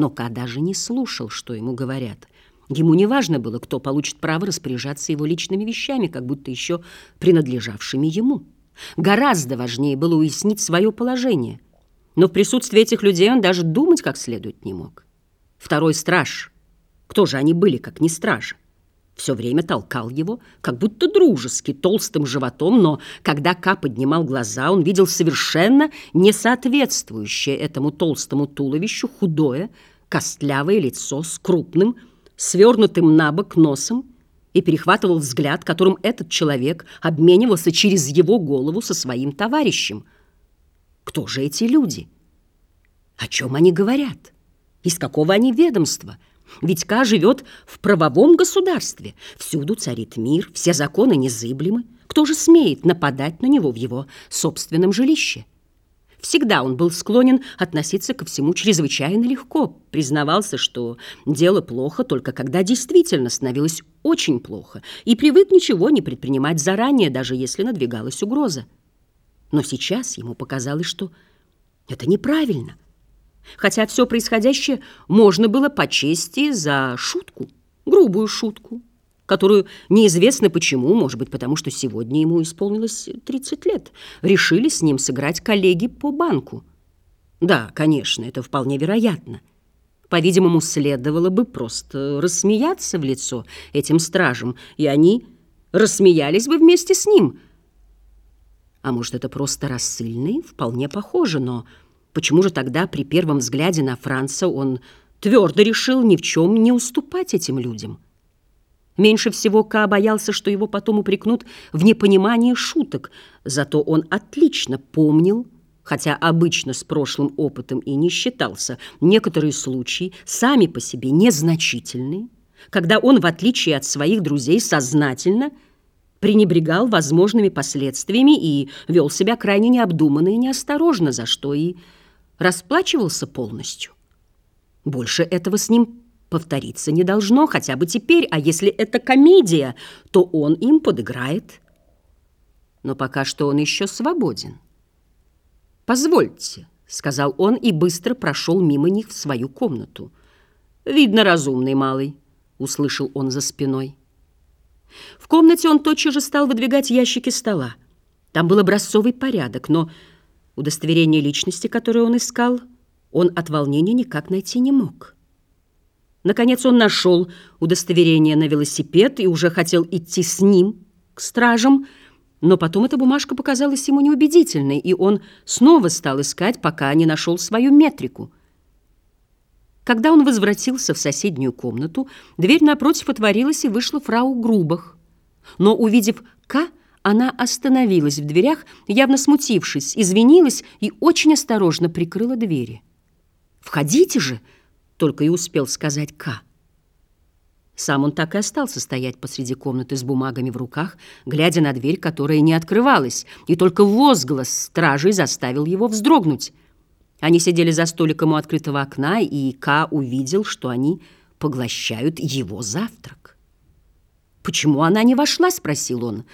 Но Ка даже не слушал, что ему говорят. Ему не важно было, кто получит право распоряжаться его личными вещами, как будто еще принадлежавшими ему. Гораздо важнее было уяснить свое положение. Но в присутствии этих людей он даже думать как следует не мог. Второй страж. Кто же они были, как не стражи? все время толкал его, как будто дружески, толстым животом, но когда Ка поднимал глаза, он видел совершенно несоответствующее этому толстому туловищу худое, костлявое лицо с крупным, свернутым на бок носом и перехватывал взгляд, которым этот человек обменивался через его голову со своим товарищем. Кто же эти люди? О чем они говорят? Из какого они ведомства? Ведь Ка живет в правовом государстве. Всюду царит мир, все законы незыблемы. Кто же смеет нападать на него в его собственном жилище? Всегда он был склонен относиться ко всему чрезвычайно легко, признавался, что дело плохо только когда действительно становилось очень плохо, и привык ничего не предпринимать заранее, даже если надвигалась угроза. Но сейчас ему показалось, что это неправильно – хотя все происходящее можно было по чести за шутку, грубую шутку, которую неизвестно почему, может быть, потому что сегодня ему исполнилось 30 лет, решили с ним сыграть коллеги по банку. Да, конечно, это вполне вероятно. По-видимому, следовало бы просто рассмеяться в лицо этим стражам, и они рассмеялись бы вместе с ним. А может, это просто рассыльные? Вполне похоже, но... Почему же тогда при первом взгляде на Франца он твердо решил ни в чем не уступать этим людям? Меньше всего Ка боялся, что его потом упрекнут в непонимании шуток, зато он отлично помнил, хотя обычно с прошлым опытом и не считался, некоторые случаи сами по себе незначительные, когда он, в отличие от своих друзей, сознательно пренебрегал возможными последствиями и вел себя крайне необдуманно и неосторожно, за что и расплачивался полностью. Больше этого с ним повториться не должно, хотя бы теперь, а если это комедия, то он им подыграет. Но пока что он еще свободен. «Позвольте», — сказал он и быстро прошел мимо них в свою комнату. «Видно, разумный малый», — услышал он за спиной. В комнате он тотчас же стал выдвигать ящики стола. Там был образцовый порядок, но Удостоверение личности, которое он искал, он от волнения никак найти не мог. Наконец он нашел удостоверение на велосипед и уже хотел идти с ним к стражам, но потом эта бумажка показалась ему неубедительной, и он снова стал искать, пока не нашел свою метрику. Когда он возвратился в соседнюю комнату, дверь напротив отворилась, и вышла фрау Грубах. Но, увидев К, она остановилась в дверях, явно смутившись, извинилась и очень осторожно прикрыла двери. «Входите же!» — только и успел сказать К. Сам он так и остался стоять посреди комнаты с бумагами в руках, глядя на дверь, которая не открывалась, и только возглас стражей заставил его вздрогнуть. Они сидели за столиком у открытого окна, и К увидел, что они поглощают его завтрак. «Почему она не вошла?» — спросил он.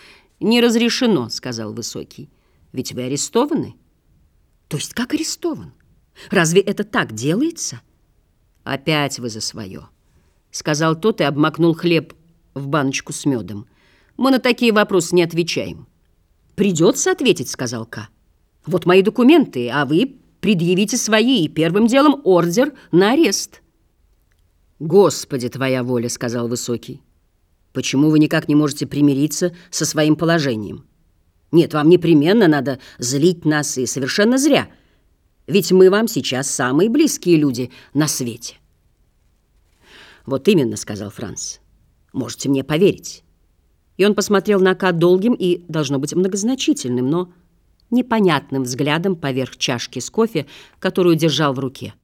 «Не разрешено», — сказал Высокий. «Ведь вы арестованы». «То есть как арестован? Разве это так делается?» «Опять вы за свое», — сказал тот и обмакнул хлеб в баночку с медом. «Мы на такие вопросы не отвечаем». «Придется ответить», — сказал Ка. «Вот мои документы, а вы предъявите свои и первым делом ордер на арест». «Господи, твоя воля», — сказал Высокий. Почему вы никак не можете примириться со своим положением? Нет, вам непременно надо злить нас, и совершенно зря. Ведь мы вам сейчас самые близкие люди на свете. Вот именно, сказал Франц. Можете мне поверить. И он посмотрел на Ка долгим и, должно быть, многозначительным, но непонятным взглядом поверх чашки с кофе, которую держал в руке.